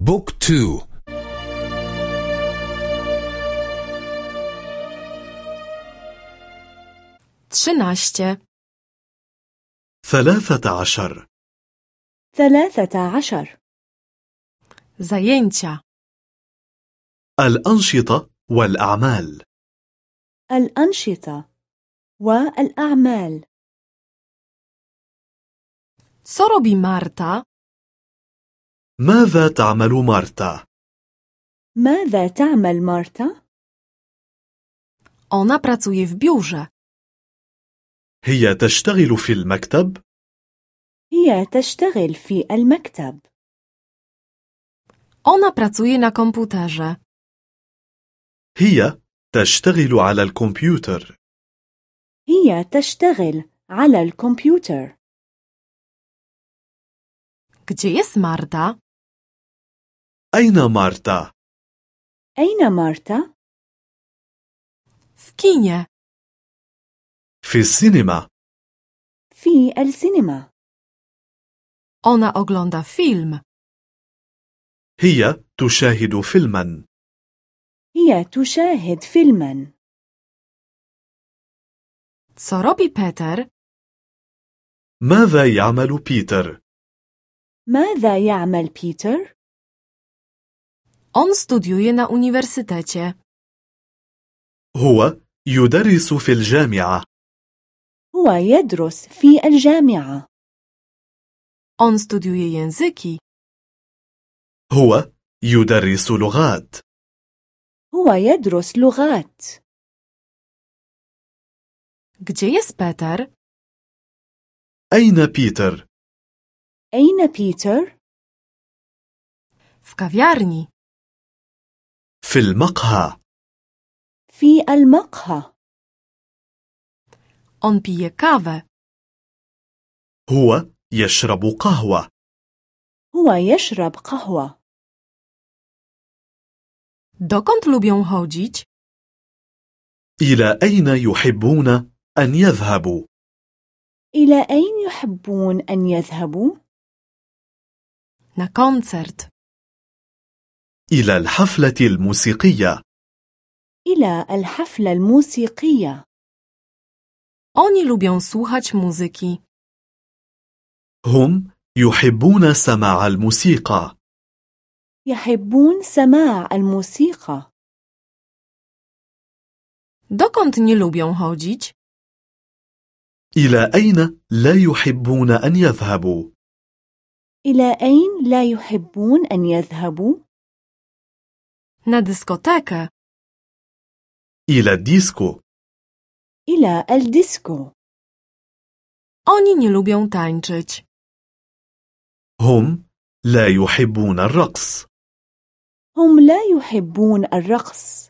بوك تو. trzynaście, ثلاثة عشر. ثلاثة عشر. zajęcia, الأنشطة والأعمال. الأنشطة والأعمال. robi Marta? ماذا تعمل مارتا؟ ماذا تعمل مارتا؟ Ona pracuje w biurze. هي تشتغل في المكتب هي تشتغل في المكتب Ona pracuje na komputerze. هي تشتغل على الكمبيوتر هي تشتغل على الكمبيوتر Gdzie jest Marta? أين مارتا؟ أين مارتا؟ W kinie. في السينما في السينما Ona ogląda film. هي تشاهد فيلما هي تشاهد فيلما Co robi Peter? ماذا يعمل بيتر؟ ماذا يعمل بيتر؟ On studiuje na uniwersytecie. هو يدرس في الجامعة هو يدرس في الجامعة On studiuje języki. هو يدرس لغات هو يدرس لغات Gdzie jest Peter? أين بيتر؟ أين بيتر؟ W kawiarni. في المقهى في المقهى On pije kawę. هو يشرب قهوة هو يشرب قهوة Dokąd lubią chodzić? إلى أين يحبون أن يذهبوا؟ إلى أين يحبون أن يذهبوا؟ Na koncert. إلى الحفلة الموسيقية إلى الحفلة الموسيقية Oni lubią słuchać muzyki. هم يحبون سماع الموسيقى يحبون سماع الموسيقى Dokąd nie lubią chodzić? إلى أين لا يحبون أن يذهبوا؟ إلى أين لا يحبون أن يذهبوا؟ Na dyskotekę. إلى الديسكو إلى الديسكو Oni nie lubią tańczyć. هم لا يحبون الرقص هم لا يحبون الرقص